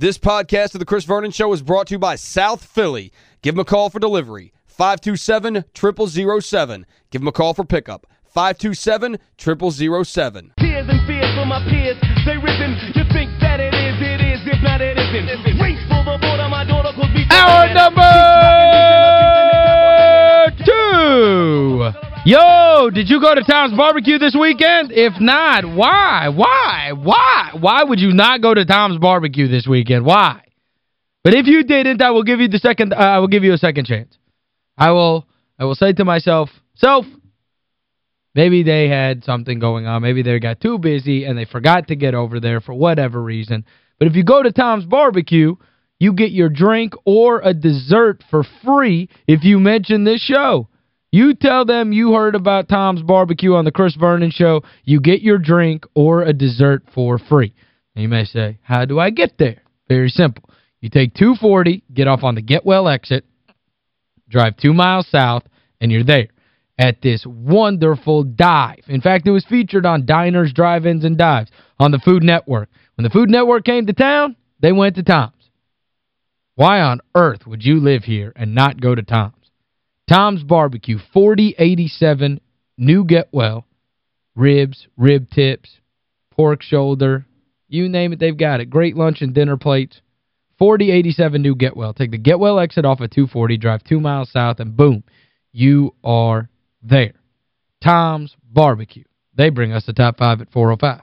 This podcast of The Chris Vernon Show is brought to you by South Philly. Give them a call for delivery. 527-0007. Give them a call for pickup. 527-0007. Tears and fears for my peers. They risen. You think that it is, it is. If not, it isn't. Race for the border, my daughter could be... Hour number two. Yo, did you go to Tom's Barbecue this weekend? If not, why? Why? Why? Why would you not go to Tom's Barbecue this weekend? Why? But if you didn't, I will give you the second uh, I will give you a second chance. I will I will say to myself, self, maybe they had something going on. Maybe they got too busy and they forgot to get over there for whatever reason. But if you go to Tom's Barbecue, you get your drink or a dessert for free if you mention this show. You tell them you heard about Tom's Barbecue on the Chris Vernon Show, you get your drink or a dessert for free. And you may say, how do I get there? Very simple. You take 240, get off on the Get Well exit, drive two miles south, and you're there at this wonderful dive. In fact, it was featured on Diners, Drive-Ins, and Dives on the Food Network. When the Food Network came to town, they went to Tom's. Why on earth would you live here and not go to Tom's? Tom's Barbecue, 4087 New Get Well. Ribs, rib tips, pork shoulder, you name it, they've got it. Great lunch and dinner plates. 4087 New Get Well. Take the Get Well exit off at 240, drive two miles south, and boom, you are there. Tom's Barbecue. They bring us the top five at 405.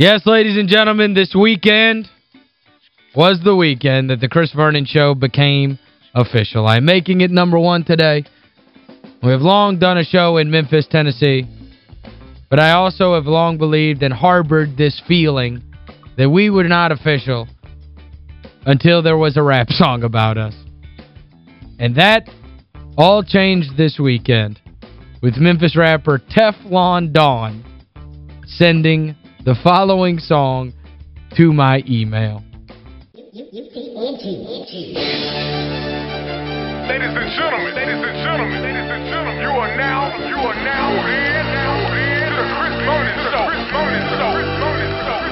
Yes, ladies and gentlemen, this weekend was the weekend that the Chris Vernon Show became official. I'm making it number one today. We have long done a show in Memphis, Tennessee, but I also have long believed and harbored this feeling that we were not official until there was a rap song about us. And that all changed this weekend with Memphis rapper Teflon Don sending the following song to my email. Ladies and gentlemen, ladies and gentlemen, ladies and gentlemen, you are now, you are now in, now in to the Chris Vernon Show. Chris Vernon Show. Chris Vernon Show.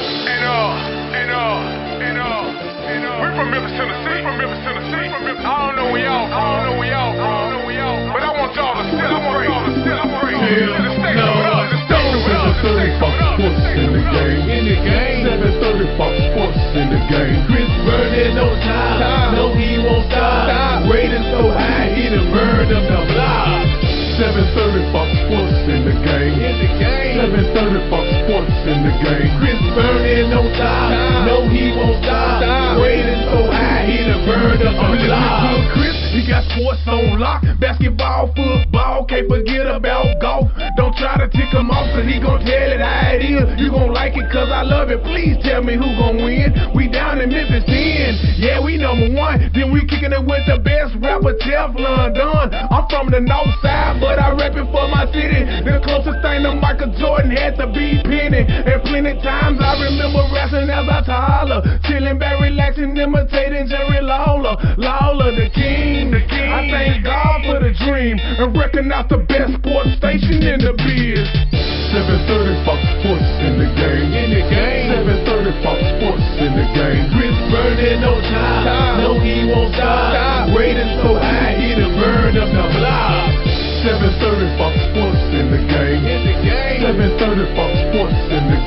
And uh, and uh, and uh, and uh, we're from Memphis, Tennessee. From Memphis, Tennessee. From Memphis. I don't know where y'all. from. I don't know where y'all. I don't know where y'all. But I want y'all to celebrate. I want y'all to celebrate. To the station with us. The station with The station in the game. In the game. 730 Fox Sports in the game. Chris Vernon, no time. No, he won't stop. Rating so high, he done burned up the block. 730 Fox Then we kicking it with the best rapper, Teflon Don. I'm from the north side, but I rap it for my city. The closest thing to Michael Jordan had to be Penny. And plenty times I remember rapping as I toddler. Chilling back, relaxing, imitating Jerry Lawler. Lawler, the king, the king. I thank God for the dream and recognize the best sports station in the biz. 730 Fox Won't stop. Rating so high, he done burned up the block. 730 Fox Sports in the game. In the game. 730 Fox Sports in the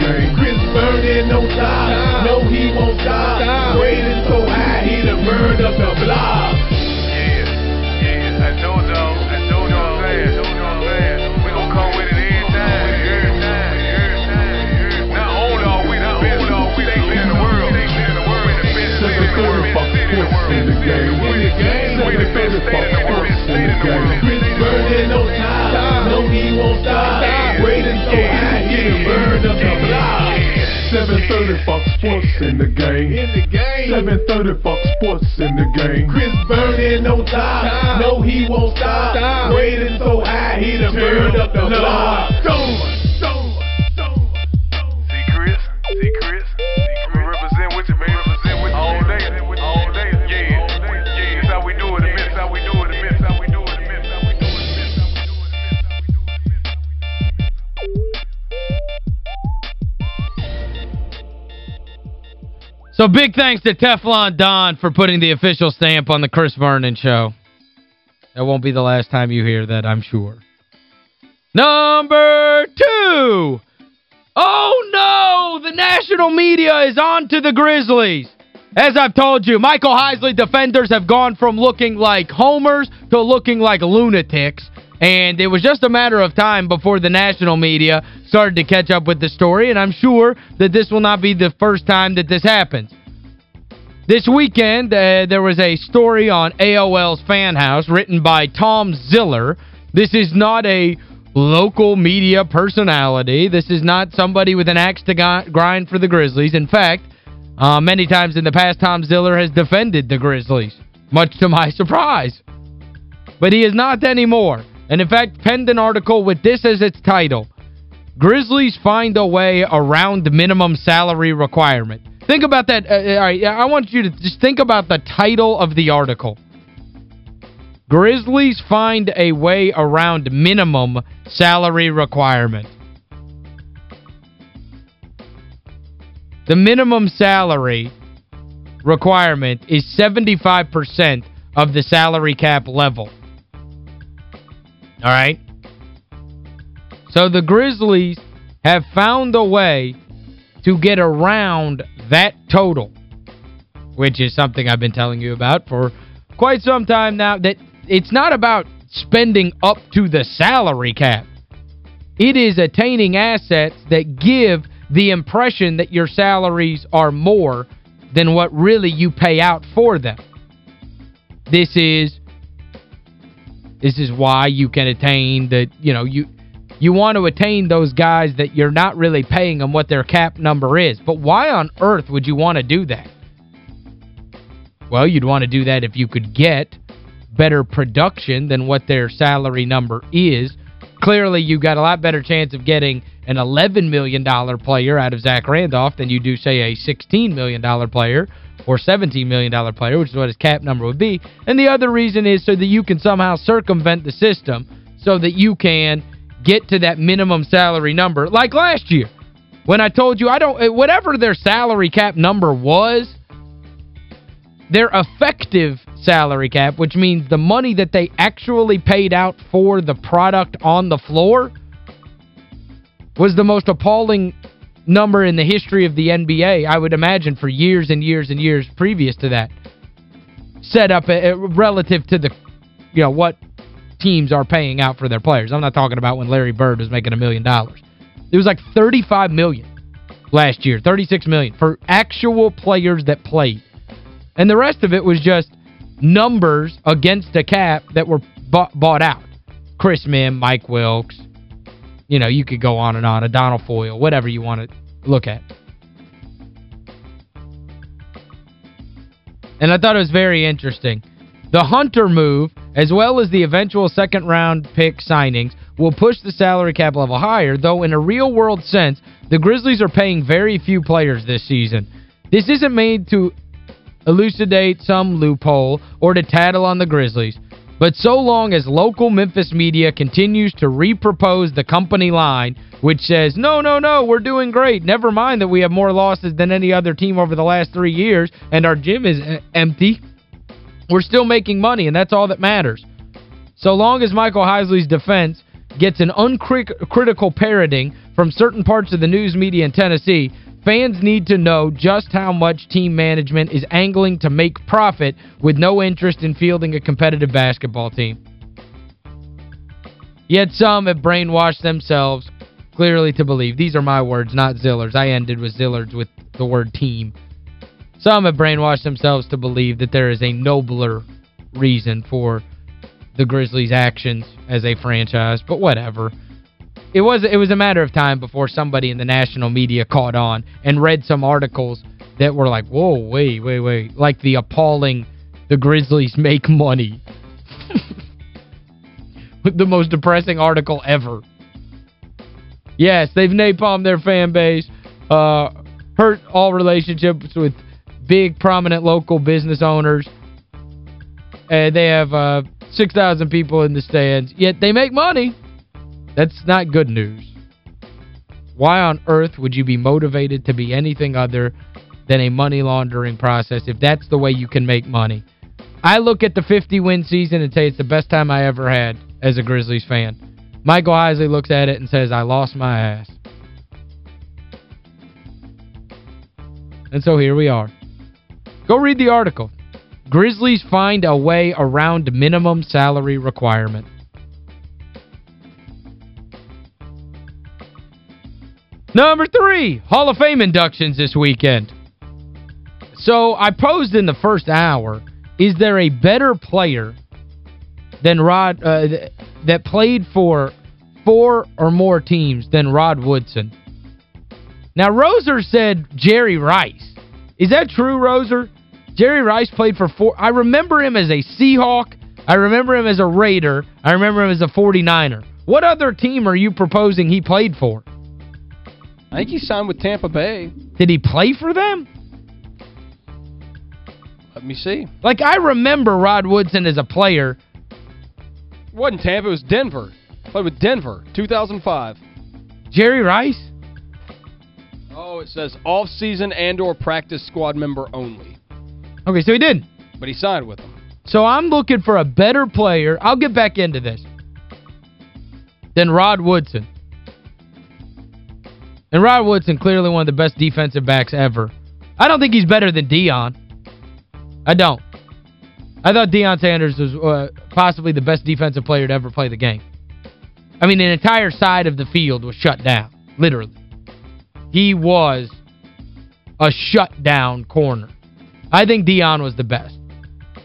the state in the world, best state in the world. Chris Vernon, no time. No, he won't stop. Rating so high, he burned up the block. 730 730 Fox Sports in the game. In the game. 730 Fox Sports in the game. Chris Vernon on time. No, he won't stop. Rated so high, he done burned up the block. See So big thanks to Teflon Don for putting the official stamp on the Chris Vernon show. That won't be the last time you hear that, I'm sure. Number two. Oh, no! The national media is on to the Grizzlies. As I've told you, Michael Heisley defenders have gone from looking like homers to looking like lunatics. And it was just a matter of time before the national media started to catch up with the story. And I'm sure that this will not be the first time that this happens. This weekend, uh, there was a story on AOL's FanHouse written by Tom Ziller. This is not a local media personality. This is not somebody with an axe to grind for the Grizzlies. In fact, uh, many times in the past, Tom Ziller has defended the Grizzlies, much to my surprise. But he is not anymore. And in fact, penned an article with this as its title, Grizzlies find a way around minimum salary requirement. Think about that. Uh, all right, I want you to just think about the title of the article. Grizzlies find a way around minimum salary requirement. The minimum salary requirement is 75% of the salary cap level. All right? So the Grizzlies have found a way to get around that total, which is something I've been telling you about for quite some time now, that it's not about spending up to the salary cap. It is attaining assets that give the impression that your salaries are more than what really you pay out for them. This is this is why you can attain the, you know, you you want to attain those guys that you're not really paying them what their cap number is. But why on earth would you want to do that? Well, you'd want to do that if you could get better production than what their salary number is. Clearly, you've got a lot better chance of getting an $11 million player out of Zach Randolph than you do, say, a $16 million player or $17 million player, which is what his cap number would be. And the other reason is so that you can somehow circumvent the system so that you can get to that minimum salary number. Like last year, when I told you, I don't eh, whatever their salary cap number was, their effective salary cap, which means the money that they actually paid out for the product on the floor, was the most appalling number in the history of the NBA, I would imagine, for years and years and years previous to that. Set up a, a, relative to the, you know, what teams are paying out for their players. I'm not talking about when Larry Bird was making a million dollars. It was like 35 million last year, 36 million for actual players that played. And the rest of it was just numbers against a cap that were bought, bought out. Chris Mihm, Mike Wilks, you know, you could go on and on, Adonal Foyle, whatever you want to look at. And I thought it was very interesting. The Hunter move, as well as the eventual second-round pick signings, will push the salary cap level higher, though in a real-world sense, the Grizzlies are paying very few players this season. This isn't made to elucidate some loophole or to tattle on the Grizzlies. But so long as local Memphis media continues to repropose the company line, which says, no, no, no, we're doing great. Never mind that we have more losses than any other team over the last three years, and our gym is uh, empty. We're still making money, and that's all that matters. So long as Michael Heisley's defense gets an uncritical parroting from certain parts of the news media in Tennessee, Fans need to know just how much team management is angling to make profit with no interest in fielding a competitive basketball team. Yet some have brainwashed themselves clearly to believe. These are my words, not Ziller's. I ended with Ziller's with the word team. Some have brainwashed themselves to believe that there is a nobler reason for the Grizzlies' actions as a franchise, but whatever. It was it was a matter of time before somebody in the national media caught on and read some articles that were like, whoa, wait, wait, wait. Like the appalling, the Grizzlies make money. the most depressing article ever. Yes, they've napalmed their fan base, uh, hurt all relationships with big, prominent local business owners. And they have uh, 6,000 people in the stands, yet they make money. That's not good news. Why on earth would you be motivated to be anything other than a money laundering process if that's the way you can make money? I look at the 50-win season and say it's the best time I ever had as a Grizzlies fan. Michael Heisley looks at it and says, I lost my ass. And so here we are. Go read the article. Grizzlies find a way around minimum salary requirement. Number three, Hall of Fame inductions this weekend. So I posed in the first hour, is there a better player than Rod uh, that played for four or more teams than Rod Woodson? Now, Roser said Jerry Rice. Is that true, Roser? Jerry Rice played for four. I remember him as a Seahawk. I remember him as a Raider. I remember him as a 49er. What other team are you proposing he played for? I think he signed with Tampa Bay. Did he play for them? Let me see. Like, I remember Rod Woodson as a player. It wasn't Tampa, it was Denver. Played with Denver, 2005. Jerry Rice? Oh, it says off-season and or practice squad member only. Okay, so he didn't. But he signed with them. So I'm looking for a better player. I'll get back into this. Than Rod Woodson. And Rod Woodson, clearly one of the best defensive backs ever. I don't think he's better than Deion. I don't. I thought Deion Sanders was uh, possibly the best defensive player to ever play the game. I mean, an entire side of the field was shut down, literally. He was a shut-down corner. I think Deion was the best.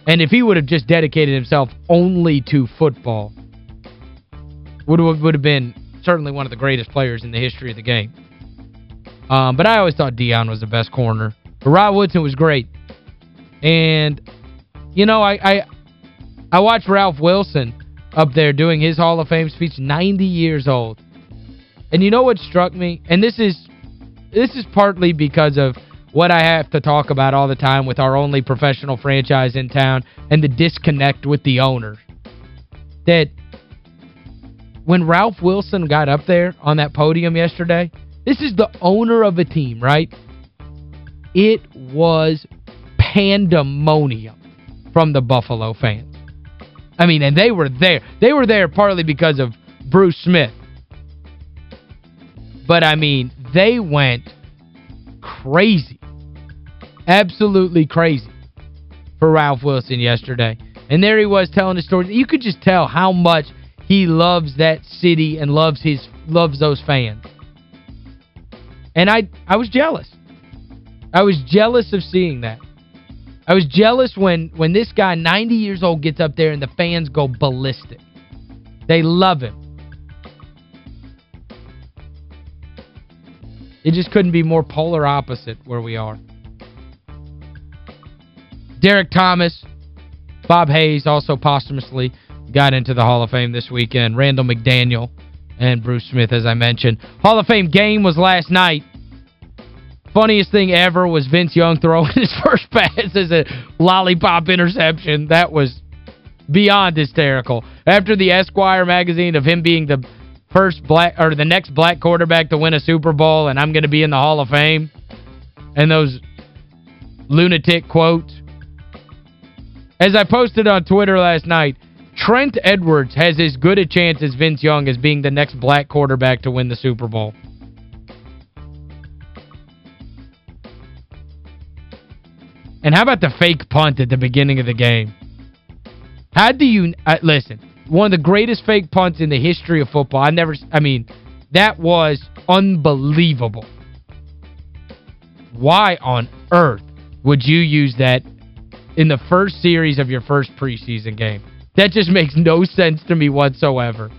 And if he would have just dedicated himself only to football, would would have been certainly one of the greatest players in the history of the game. Um, but I always thought Deion was the best corner. But Rod Woodson was great. And, you know, I, I, I watched Ralph Wilson up there doing his Hall of Fame speech, 90 years old. And you know what struck me? And this is this is partly because of what I have to talk about all the time with our only professional franchise in town and the disconnect with the owner. That when Ralph Wilson got up there on that podium yesterday, this is the owner of a team, right? It was pandemonium from the Buffalo fans. I mean, and they were there. They were there partly because of Bruce Smith. But, I mean, they went crazy. Absolutely crazy for Ralph Wilson yesterday. And there he was telling his story. You could just tell how much he loves that city and loves his loves those fans. And I I was jealous. I was jealous of seeing that. I was jealous when when this guy 90 years old gets up there and the fans go ballistic. They love him. It just couldn't be more polar opposite where we are. Derrick Thomas, Bob Hayes also posthumously got into the Hall of Fame this weekend. Randall McDaniel and Bruce Smith, as I mentioned. Hall of Fame game was last night. Funniest thing ever was Vince Young throwing his first pass as a lollipop interception. That was beyond hysterical. After the Esquire magazine of him being the first black or the next black quarterback to win a Super Bowl and I'm going to be in the Hall of Fame and those lunatic quotes. As I posted on Twitter last night, Trent Edwards has as good a chance as Vince Young as being the next black quarterback to win the Super Bowl. And how about the fake punt at the beginning of the game? How do you uh, listen, one of the greatest fake punts in the history of football. I never I mean, that was unbelievable. Why on earth would you use that in the first series of your first preseason game? That just makes no sense to me whatsoever.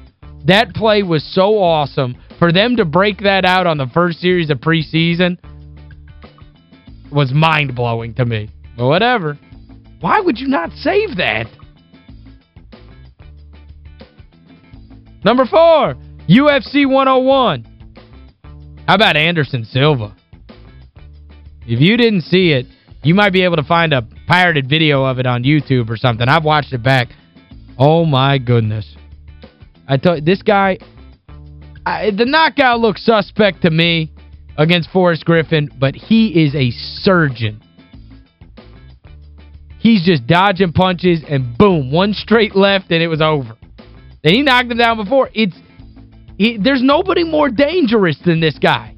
That play was so awesome. For them to break that out on the first series of preseason was mind-blowing to me. But whatever. Why would you not save that? Number four, UFC 101. How about Anderson Silva? If you didn't see it, you might be able to find a pirated video of it on YouTube or something. I've watched it back. Oh, my goodness. I thought this guy, I, the knockout looks suspect to me against Forrest Griffin, but he is a surgeon. He's just dodging punches and boom, one straight left and it was over. And he knocked him down before. It's he, There's nobody more dangerous than this guy.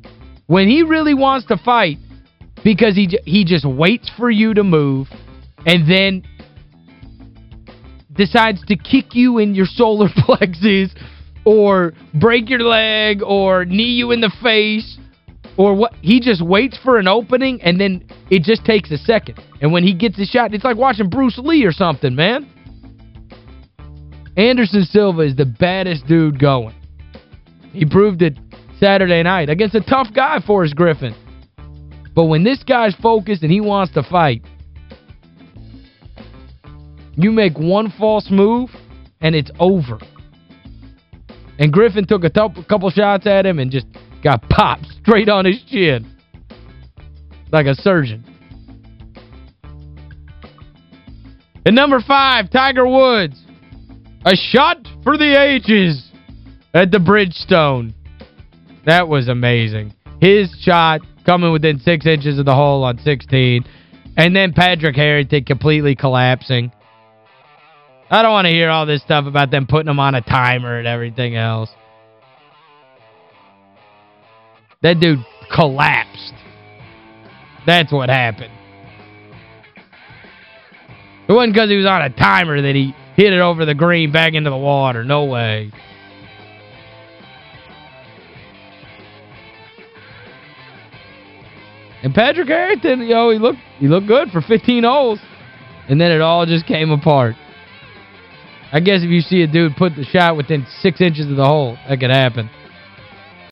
When he really wants to fight, because he he just waits for you to move and then decides to kick you in your solar plexus or break your leg or knee you in the face or what he just waits for an opening and then it just takes a second. And when he gets a shot, it's like watching Bruce Lee or something, man. Anderson Silva is the baddest dude going. He proved it Saturday night against a tough guy, Forrest Griffin. But when this guy's focused and he wants to fight, you make one false move and it's over. And Griffin took a couple shots at him and just got popped straight on his chin. Like a surgeon. And number five, Tiger Woods. A shot for the ages at the Bridgestone. That was amazing. His shot coming within six inches of the hole on 16. And then Patrick Harrington completely collapsing. I don't want to hear all this stuff about them putting him on a timer and everything else. That dude collapsed. That's what happened. It wasn't because he was on a timer that he hit it over the green back into the water. No way. And Patrick Harrington, yo, he looked he looked good for 15 holes. And then it all just came apart. I guess if you see a dude put the shot within six inches of the hole, that could happen.